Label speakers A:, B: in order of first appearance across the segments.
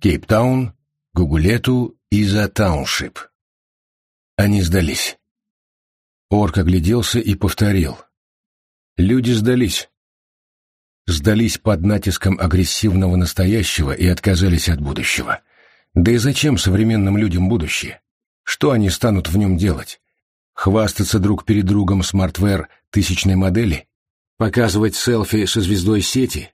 A: Кейптаун, Гугулету и за Тауншип. Они сдались. Орк огляделся и повторил. Люди сдались. Сдались под натиском агрессивного настоящего и отказались от будущего. Да и зачем современным людям будущее? Что они станут в нем делать? Хвастаться друг перед другом смартвер тысячной модели? Показывать селфи со звездой сети?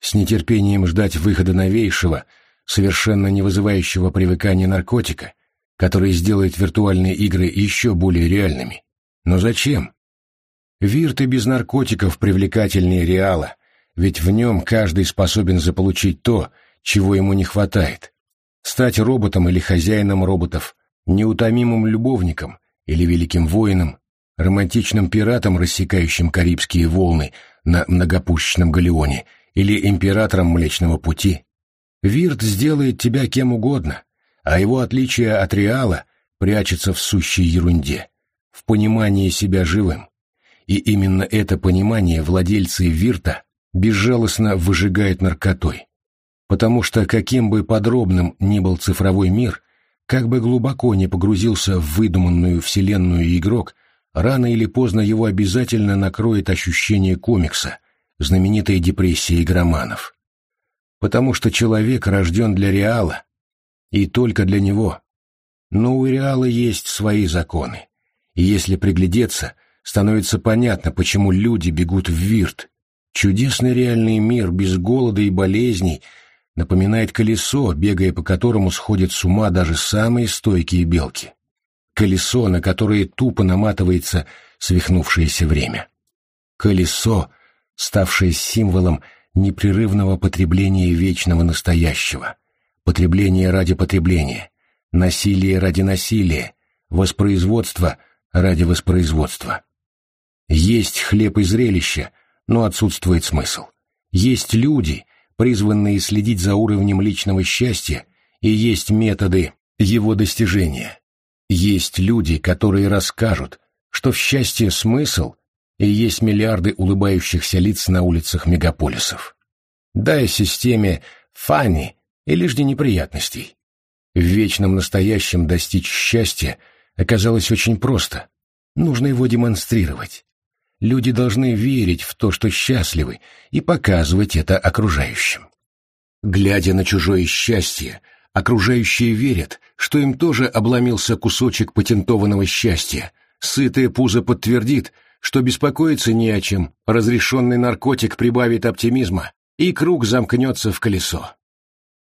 A: С нетерпением ждать выхода новейшего, совершенно не вызывающего привыкания наркотика, который сделает виртуальные игры еще более реальными? Но зачем? Вирты без наркотиков привлекательнее реала, ведь в нем каждый способен заполучить то, чего ему не хватает. Стать роботом или хозяином роботов, неутомимым любовником или великим воином, романтичным пиратом, рассекающим Карибские волны на многопушечном галеоне, или императором Млечного Пути. Вирт сделает тебя кем угодно, а его отличие от реала прячется в сущей ерунде, в понимании себя живым. И именно это понимание владельцы Вирта безжалостно выжигают наркотой. Потому что каким бы подробным ни был цифровой мир, как бы глубоко не погрузился в выдуманную вселенную игрок, рано или поздно его обязательно накроет ощущение комикса, знаменитой депрессии игроманов. Потому что человек рожден для реала, и только для него. Но у реала есть свои законы, и если приглядеться, становится понятно, почему люди бегут в Вирт. Чудесный реальный мир без голода и болезней — напоминает колесо, бегая по которому сходят с ума даже самые стойкие белки. Колесо, на которое тупо наматывается свихнувшееся время. Колесо, ставшее символом непрерывного потребления вечного настоящего. Потребление ради потребления, насилие ради насилия, воспроизводство ради воспроизводства. Есть хлеб и зрелище, но отсутствует смысл. Есть люди, призванные следить за уровнем личного счастья, и есть методы его достижения. Есть люди, которые расскажут, что в счастье смысл, и есть миллиарды улыбающихся лиц на улицах мегаполисов. Дай системе фани или жди неприятностей. В вечном настоящем достичь счастья оказалось очень просто. Нужно его демонстрировать. Люди должны верить в то, что счастливы, и показывать это окружающим. Глядя на чужое счастье, окружающие верят, что им тоже обломился кусочек патентованного счастья. Сытое пузо подтвердит, что беспокоиться не о чем, разрешенный наркотик прибавит оптимизма, и круг замкнется в колесо.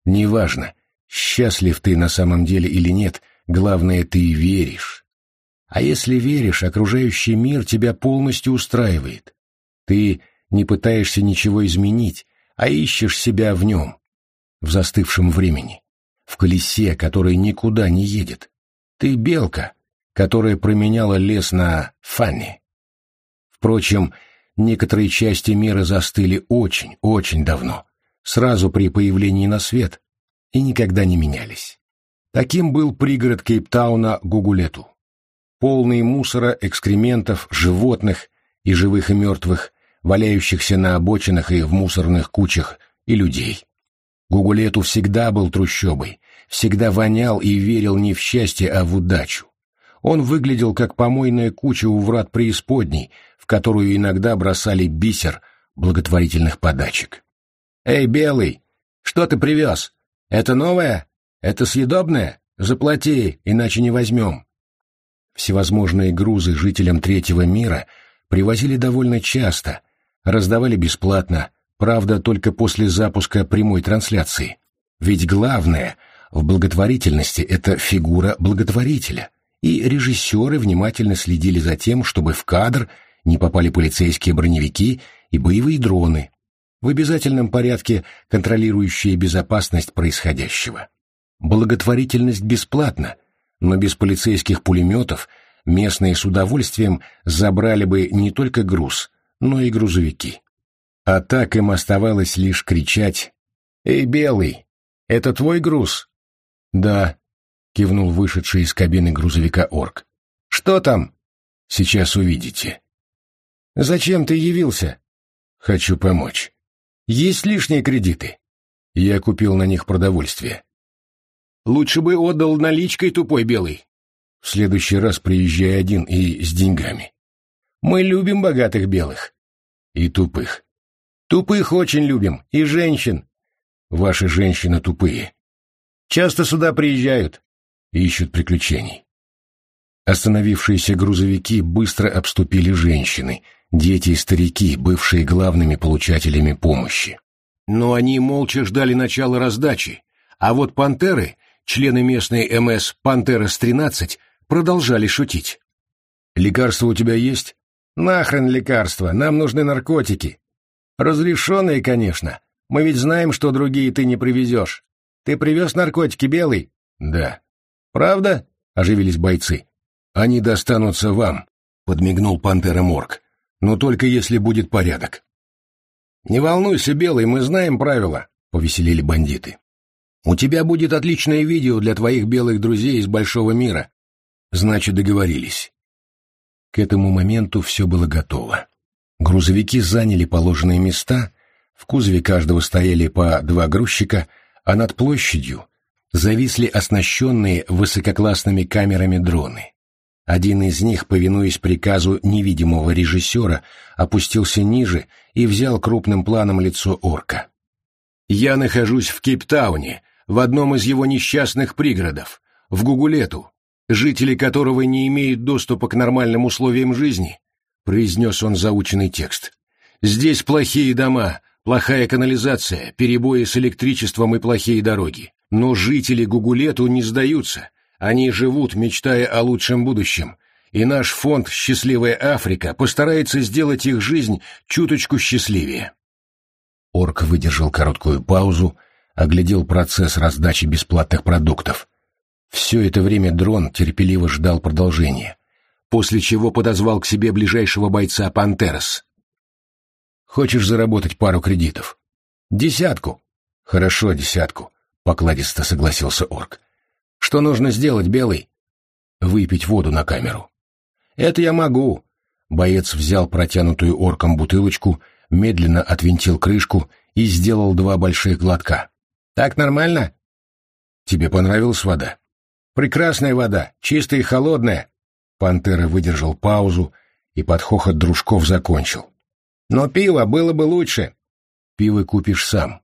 A: Неважно, счастлив ты на самом деле или нет, главное, ты веришь. А если веришь, окружающий мир тебя полностью устраивает. Ты не пытаешься ничего изменить, а ищешь себя в нем, в застывшем времени, в колесе, которое никуда не едет. Ты белка, которая променяла лес на Фанни. Впрочем, некоторые части мира застыли очень, очень давно, сразу при появлении на свет, и никогда не менялись. Таким был пригород Кейптауна Гугулету полный мусора, экскрементов, животных и живых и мертвых, валяющихся на обочинах и в мусорных кучах, и людей. Гугулету всегда был трущобой, всегда вонял и верил не в счастье, а в удачу. Он выглядел как помойная куча у врат преисподней, в которую иногда бросали бисер благотворительных подачек. «Эй, Белый, что ты привез? Это новое? Это съедобное? Заплати, иначе не возьмем». Всевозможные грузы жителям третьего мира привозили довольно часто, раздавали бесплатно, правда, только после запуска прямой трансляции. Ведь главное в благотворительности — это фигура благотворителя, и режиссеры внимательно следили за тем, чтобы в кадр не попали полицейские броневики и боевые дроны, в обязательном порядке контролирующие безопасность происходящего. Благотворительность бесплатна, но без полицейских пулеметов местные с удовольствием забрали бы не только груз, но и грузовики. А так им оставалось лишь кричать «Эй, Белый, это твой груз?» «Да», — кивнул вышедший из кабины грузовика орк. «Что там?» «Сейчас увидите». «Зачем ты явился?» «Хочу помочь». «Есть лишние кредиты?» Я купил на них продовольствие. Лучше бы отдал наличкой тупой белый. В следующий раз приезжай один и с деньгами. Мы любим богатых белых. И тупых. Тупых очень любим, и женщин. Ваши женщины тупые. Часто сюда приезжают. Ищут приключений. Остановившиеся грузовики быстро обступили женщины, дети и старики, бывшие главными получателями помощи. Но они молча ждали начала раздачи, а вот пантеры, члены местной МС «Пантерас-13», продолжали шутить. «Лекарства у тебя есть?» «Нахрен лекарства, нам нужны наркотики». «Разрешенные, конечно. Мы ведь знаем, что другие ты не привезешь. Ты привез наркотики, Белый?» «Да». «Правда?» — оживились бойцы. «Они достанутся вам», — подмигнул пантера Морг. «Но только если будет порядок». «Не волнуйся, Белый, мы знаем правила», — повеселили бандиты. «У тебя будет отличное видео для твоих белых друзей из большого мира». Значит, договорились. К этому моменту все было готово. Грузовики заняли положенные места, в кузове каждого стояли по два грузчика, а над площадью зависли оснащенные высококлассными камерами дроны. Один из них, повинуясь приказу невидимого режиссера, опустился ниже и взял крупным планом лицо орка. «Я нахожусь в Кейптауне, в одном из его несчастных пригородов, в Гугулету, жители которого не имеют доступа к нормальным условиям жизни», произнес он заученный текст. «Здесь плохие дома, плохая канализация, перебои с электричеством и плохие дороги. Но жители Гугулету не сдаются, они живут, мечтая о лучшем будущем, и наш фонд «Счастливая Африка» постарается сделать их жизнь чуточку счастливее. Орк выдержал короткую паузу, оглядел процесс раздачи бесплатных продуктов. Все это время дрон терпеливо ждал продолжения, после чего подозвал к себе ближайшего бойца «Пантерос». «Хочешь заработать пару кредитов?» «Десятку». «Хорошо, десятку», — покладисто согласился орк. Что нужно сделать, Белый? Выпить воду на камеру. Это я могу. Боец взял протянутую орком бутылочку, медленно отвинтил крышку и сделал два больших глотка. Так нормально? Тебе понравилась вода? Прекрасная вода, чистая и холодная. Пантера выдержал паузу и под хохот дружков закончил. Но пиво было бы лучше. Пиво купишь сам.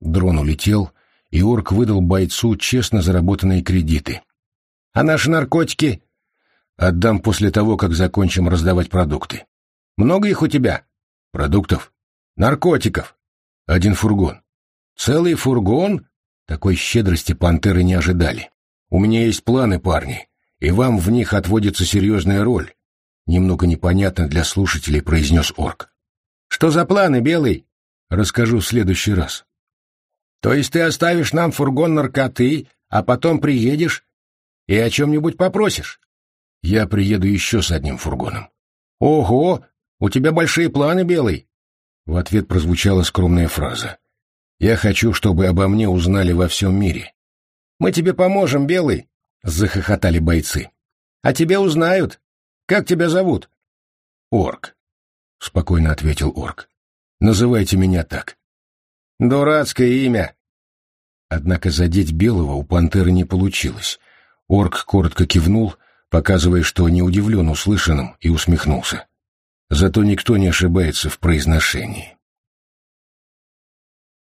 A: Дрон улетел, и орк выдал бойцу честно заработанные кредиты. «А наши наркотики?» «Отдам после того, как закончим раздавать продукты». «Много их у тебя?» «Продуктов?» «Наркотиков?» «Один фургон». «Целый фургон?» Такой щедрости пантеры не ожидали. «У меня есть планы, парни, и вам в них отводится серьезная роль», немного непонятно для слушателей произнес орк. «Что за планы, Белый?» «Расскажу в следующий раз». То есть ты оставишь нам фургон наркоты, а потом приедешь и о чем-нибудь попросишь? Я приеду еще с одним фургоном. Ого, у тебя большие планы, Белый. В ответ прозвучала скромная фраза. Я хочу, чтобы обо мне узнали во всем мире. Мы тебе поможем, Белый, захохотали бойцы. А тебя узнают. Как тебя зовут? Орк, спокойно ответил Орк. Называйте меня так. Дурацкое имя. Однако задеть Белого у пантеры не получилось. Орк коротко кивнул, показывая, что не удивлен услышанным, и усмехнулся. Зато никто не ошибается в произношении.